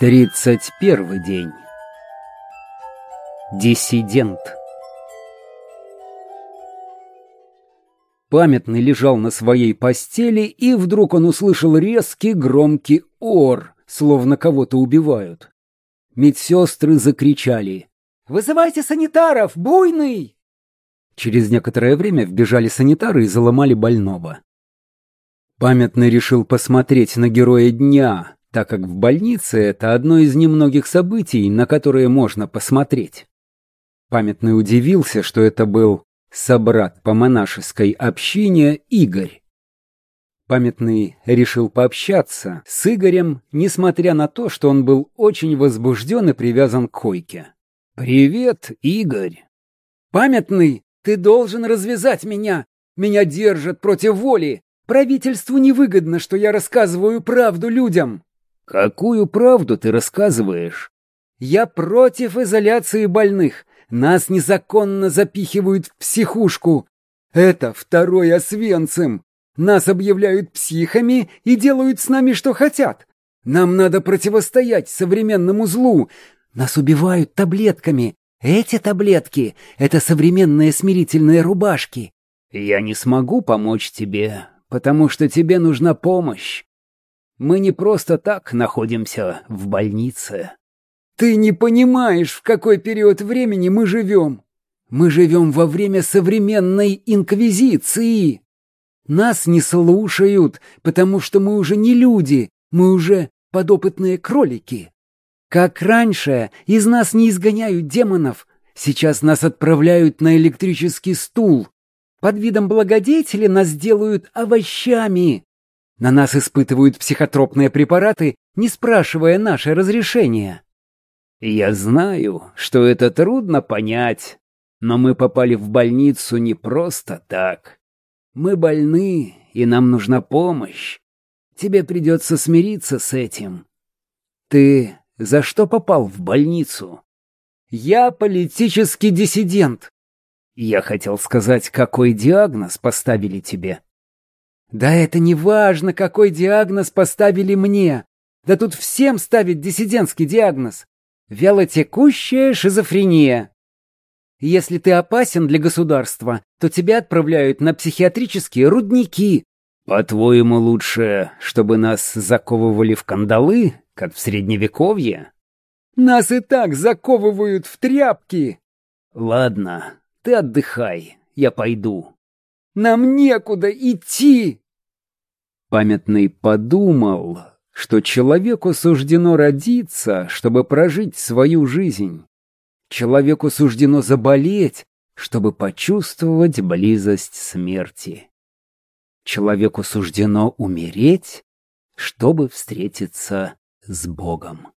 Тридцать первый день. Диссидент. Памятный лежал на своей постели, и вдруг он услышал резкий громкий ор, словно кого-то убивают. Медсестры закричали «Вызывайте санитаров! Буйный!» Через некоторое время вбежали санитары и заломали больного. Памятный решил посмотреть на героя дня, так как в больнице это одно из немногих событий, на которые можно посмотреть. Памятный удивился, что это был собрат по монашеской общине Игорь. Памятный решил пообщаться с Игорем, несмотря на то, что он был очень возбужден и привязан к койке. «Привет, Игорь!» «Памятный, ты должен развязать меня! Меня держат против воли! Правительству невыгодно, что я рассказываю правду людям!» Какую правду ты рассказываешь? Я против изоляции больных. Нас незаконно запихивают в психушку. Это второй Освенцим. Нас объявляют психами и делают с нами что хотят. Нам надо противостоять современному злу. Нас убивают таблетками. Эти таблетки — это современные смирительные рубашки. Я не смогу помочь тебе, потому что тебе нужна помощь. Мы не просто так находимся в больнице. Ты не понимаешь, в какой период времени мы живем. Мы живем во время современной инквизиции. Нас не слушают, потому что мы уже не люди, мы уже подопытные кролики. Как раньше, из нас не изгоняют демонов, сейчас нас отправляют на электрический стул. Под видом благодетеля нас делают овощами. На нас испытывают психотропные препараты, не спрашивая наше разрешение. Я знаю, что это трудно понять, но мы попали в больницу не просто так. Мы больны, и нам нужна помощь. Тебе придется смириться с этим. Ты за что попал в больницу? Я политический диссидент. Я хотел сказать, какой диагноз поставили тебе. Да это не важно, какой диагноз поставили мне. Да тут всем ставят диссидентский диагноз. Вялотекущая шизофрения. Если ты опасен для государства, то тебя отправляют на психиатрические рудники. По-твоему, лучше, чтобы нас заковывали в кандалы, как в Средневековье? Нас и так заковывают в тряпки. Ладно, ты отдыхай, я пойду. Нам некуда идти. Памятный подумал, что человеку суждено родиться, чтобы прожить свою жизнь. Человеку суждено заболеть, чтобы почувствовать близость смерти. Человеку суждено умереть, чтобы встретиться с Богом.